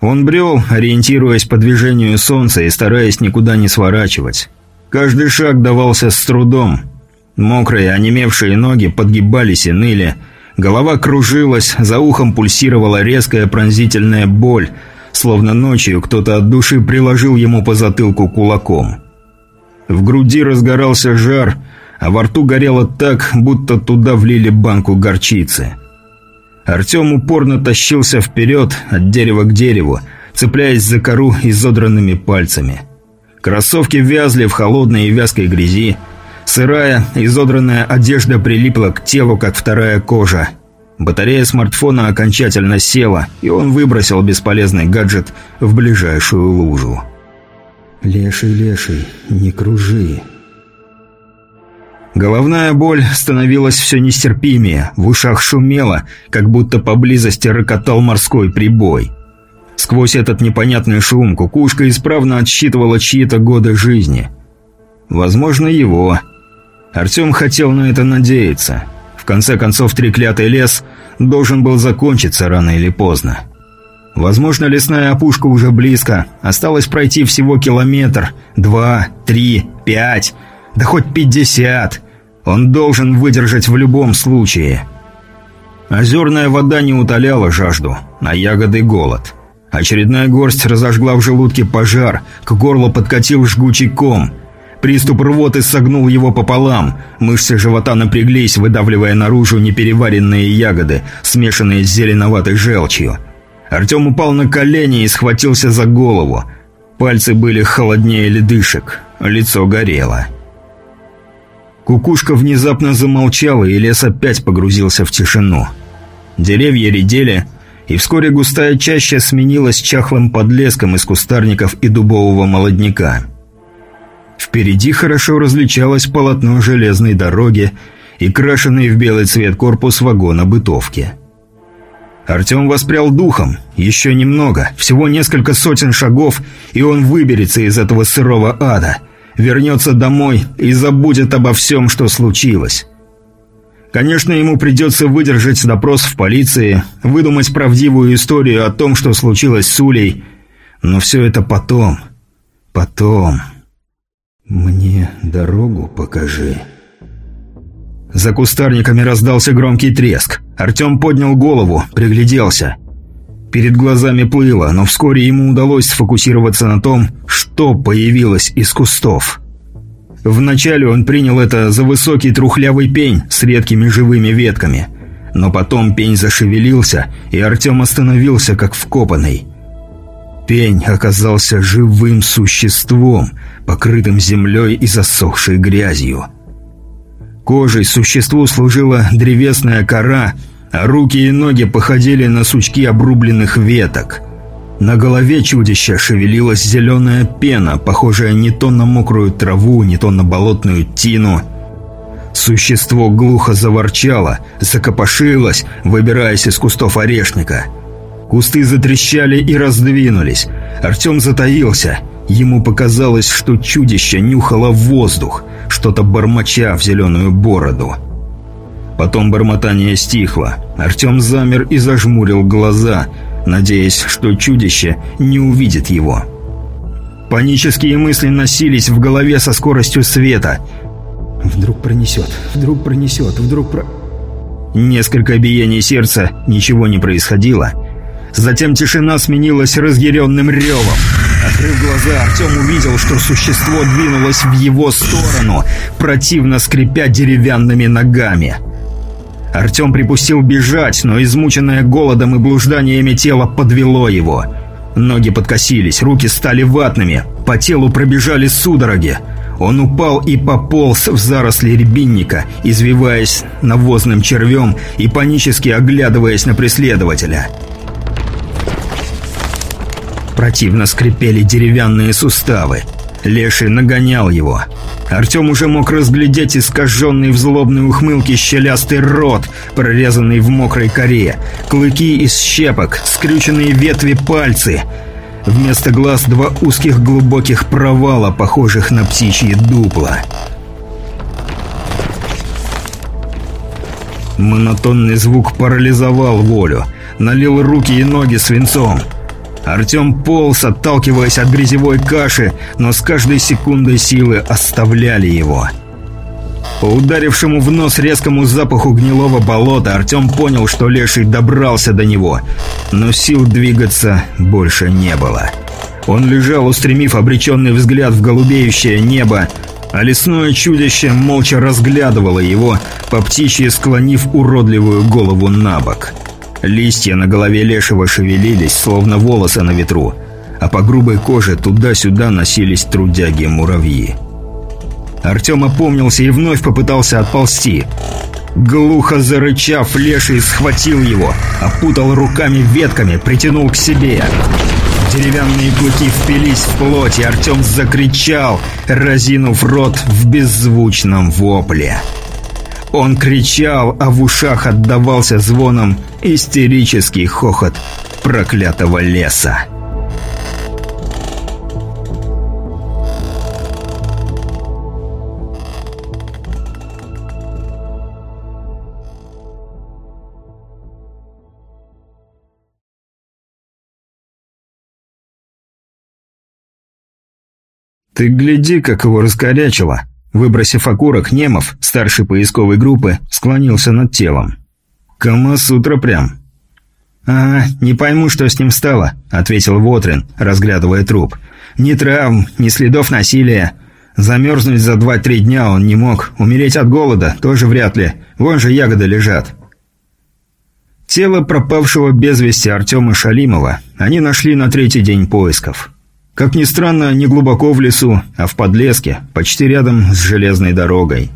Он брел, ориентируясь по движению солнца и стараясь никуда не сворачивать. Каждый шаг давался с трудом – Мокрые, онемевшие ноги подгибались и ныли. Голова кружилась, за ухом пульсировала резкая пронзительная боль, словно ночью кто-то от души приложил ему по затылку кулаком. В груди разгорался жар, а во рту горело так, будто туда влили банку горчицы. Артем упорно тащился вперед, от дерева к дереву, цепляясь за кору изодранными пальцами. Кроссовки вязли в холодной и вязкой грязи, сырая, изодранная одежда прилипла к телу, как вторая кожа. Батарея смартфона окончательно села, и он выбросил бесполезный гаджет в ближайшую лужу. «Леший, леший, не кружи», Головная боль становилась все нестерпимее, в ушах шумело, как будто поблизости рокотал морской прибой. Сквозь этот непонятный шум кукушка исправно отсчитывала чьи-то годы жизни. Возможно, его. Артем хотел на это надеяться. В конце концов, треклятый лес должен был закончиться рано или поздно. Возможно, лесная опушка уже близко. Осталось пройти всего километр, два, три, пять, да хоть пятьдесят. Он должен выдержать в любом случае. Озерная вода не утоляла жажду, а ягоды – голод. Очередная горсть разожгла в желудке пожар, к горлу подкатил жгучий ком. Приступ рвоты согнул его пополам, мышцы живота напряглись, выдавливая наружу непереваренные ягоды, смешанные с зеленоватой желчью. Артем упал на колени и схватился за голову. Пальцы были холоднее ледышек, лицо горело. Кукушка внезапно замолчала, и лес опять погрузился в тишину. Деревья редели, и вскоре густая чаща сменилась чахлым подлеском из кустарников и дубового молодняка. Впереди хорошо различалось полотно железной дороги и крашеный в белый цвет корпус вагона бытовки. Артем воспрял духом. Еще немного, всего несколько сотен шагов, и он выберется из этого сырого ада – вернется домой и забудет обо всем, что случилось. Конечно, ему придется выдержать допрос в полиции, выдумать правдивую историю о том, что случилось с Улей, но все это потом. Потом. «Мне дорогу покажи». За кустарниками раздался громкий треск. Артем поднял голову, пригляделся. Перед глазами плыло, но вскоре ему удалось сфокусироваться на том, что появилось из кустов. Вначале он принял это за высокий трухлявый пень с редкими живыми ветками. Но потом пень зашевелился, и Артем остановился как вкопанный. Пень оказался живым существом, покрытым землей и засохшей грязью. Кожей существу служила древесная кора – руки и ноги походили на сучки обрубленных веток. На голове чудища шевелилась зеленая пена, похожая не то на мокрую траву, не то на болотную тину. Существо глухо заворчало, закопошилось, выбираясь из кустов орешника. Кусты затрещали и раздвинулись. Артем затаился. Ему показалось, что чудище нюхало воздух, что-то бормоча в зеленую бороду. Потом бормотание стихло. Артем замер и зажмурил глаза, надеясь, что чудище не увидит его. Панические мысли носились в голове со скоростью света. «Вдруг пронесет, вдруг пронесет, вдруг про...» Несколько биений сердца, ничего не происходило. Затем тишина сменилась разъяренным ревом. Открыв глаза, Артем увидел, что существо двинулось в его сторону, противно скрипя деревянными ногами. Артем припустил бежать, но измученное голодом и блужданиями тело подвело его. Ноги подкосились, руки стали ватными, по телу пробежали судороги. Он упал и пополз в заросли рябинника, извиваясь навозным червем и панически оглядываясь на преследователя. Противно скрипели деревянные суставы. Леший нагонял его. Артем уже мог разглядеть искаженный в злобной ухмылке щелястый рот, прорезанный в мокрой коре, клыки из щепок, скрюченные ветви пальцы. Вместо глаз два узких глубоких провала, похожих на птичьи дупла. Монотонный звук парализовал волю, налил руки и ноги свинцом. Артем полз, отталкиваясь от грязевой каши, но с каждой секундой силы оставляли его. По ударившему в нос резкому запаху гнилого болота Артем понял, что леший добрался до него, но сил двигаться больше не было. Он лежал, устремив обреченный взгляд в голубеющее небо, а лесное чудище молча разглядывало его, по птичьи склонив уродливую голову на бок. Листья на голове лешего шевелились, словно волосы на ветру, а по грубой коже туда-сюда носились трудяги-муравьи. Артем опомнился и вновь попытался отползти. Глухо зарычав, леший схватил его, опутал руками ветками, притянул к себе. Деревянные клыки впились в плоть, и Артем закричал, разинув рот в беззвучном вопле. Он кричал, а в ушах отдавался звоном истерический хохот проклятого леса. «Ты гляди, как его раскорячило!» Выбросив окурок, Немов, старший поисковой группы, склонился над телом. «Камасутра прям!» «А, не пойму, что с ним стало», — ответил Вотрин, разглядывая труп. «Ни травм, ни следов насилия. Замерзнуть за два-три дня он не мог. Умереть от голода тоже вряд ли. Вон же ягоды лежат». Тело пропавшего без вести Артема Шалимова они нашли на третий день поисков. Как ни странно, не глубоко в лесу, а в подлеске, почти рядом с железной дорогой.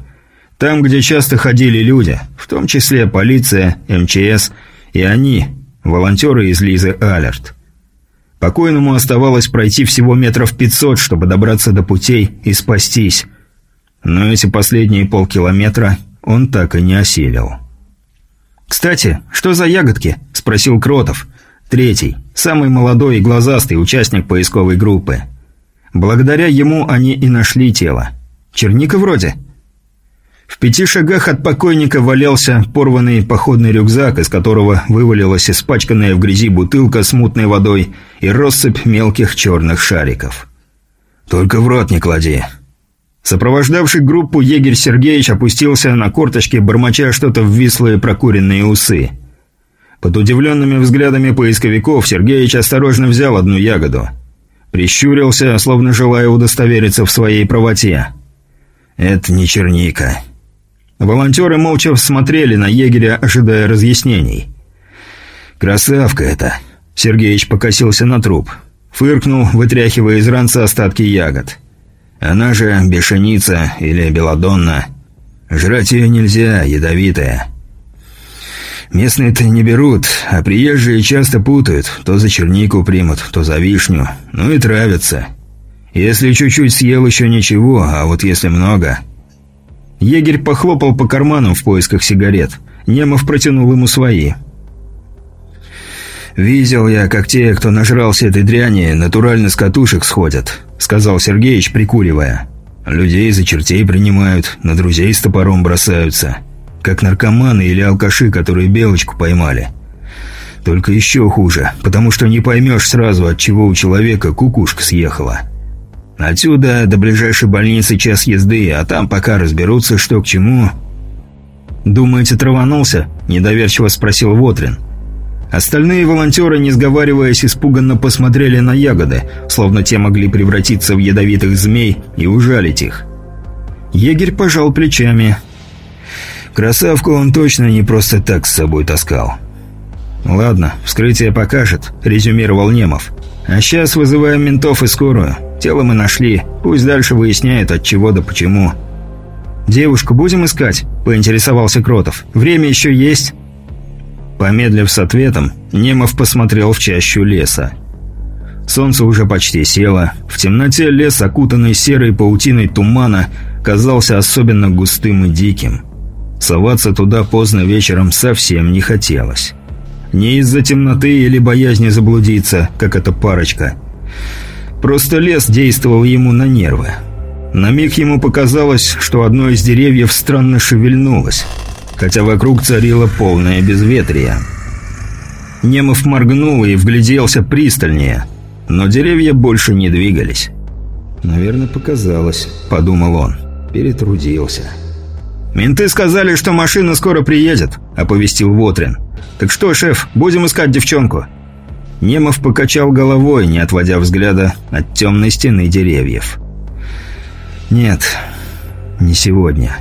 Там, где часто ходили люди, в том числе полиция, МЧС и они, волонтеры из Лизы Алерт. Покойному оставалось пройти всего метров пятьсот, чтобы добраться до путей и спастись. Но эти последние полкилометра он так и не осилил. «Кстати, что за ягодки?» – спросил Кротов. Третий, самый молодой и глазастый участник поисковой группы. Благодаря ему они и нашли тело. Черника вроде. В пяти шагах от покойника валялся порванный походный рюкзак, из которого вывалилась испачканная в грязи бутылка с мутной водой и россыпь мелких черных шариков. «Только в рот не клади», Сопровождавший группу егерь Сергеевич опустился на корточки, бормоча что-то в вислые прокуренные усы. Под удивленными взглядами поисковиков Сергеич осторожно взял одну ягоду. Прищурился, словно желая удостовериться в своей правоте. «Это не черника». Волонтеры молча смотрели на егеря, ожидая разъяснений. «Красавка это!» Сергеич покосился на труп. Фыркнул, вытряхивая из ранца остатки ягод. «Она же бешеница или белодонна. Жрать ее нельзя, ядовитая. Местные-то не берут, а приезжие часто путают. То за чернику примут, то за вишню. Ну и травятся. Если чуть-чуть съел, еще ничего, а вот если много... Егерь похлопал по карманам в поисках сигарет. Немов протянул ему свои. «Видел я, как те, кто нажрался этой дряни, натурально с катушек сходят», — сказал Сергеич, прикуривая. «Людей за чертей принимают, на друзей с топором бросаются» как наркоманы или алкаши, которые белочку поймали. Только еще хуже, потому что не поймешь сразу, от чего у человека кукушка съехала. Отсюда до ближайшей больницы час езды, а там пока разберутся, что к чему. «Думаете, траванулся?» – недоверчиво спросил Вотрин. Остальные волонтеры, не сговариваясь, испуганно посмотрели на ягоды, словно те могли превратиться в ядовитых змей и ужалить их. Егерь пожал плечами – Красавку он точно не просто так с собой таскал. «Ладно, вскрытие покажет», – резюмировал Немов. «А сейчас вызываем ментов и скорую. Тело мы нашли. Пусть дальше выясняют, от чего да почему». «Девушку будем искать?» – поинтересовался Кротов. «Время еще есть». Помедлив с ответом, Немов посмотрел в чащу леса. Солнце уже почти село. В темноте лес, окутанный серой паутиной тумана, казался особенно густым и диким. Соваться туда поздно вечером совсем не хотелось. Не из-за темноты или боязни заблудиться, как эта парочка. Просто лес действовал ему на нервы. На миг ему показалось, что одно из деревьев странно шевельнулось, хотя вокруг царило полное безветрие. Немов моргнул и вгляделся пристальнее, но деревья больше не двигались. «Наверное, показалось», — подумал он. Перетрудился. «Менты сказали, что машина скоро приедет», — оповестил Вотрин. «Так что, шеф, будем искать девчонку?» Немов покачал головой, не отводя взгляда от темной стены деревьев. «Нет, не сегодня».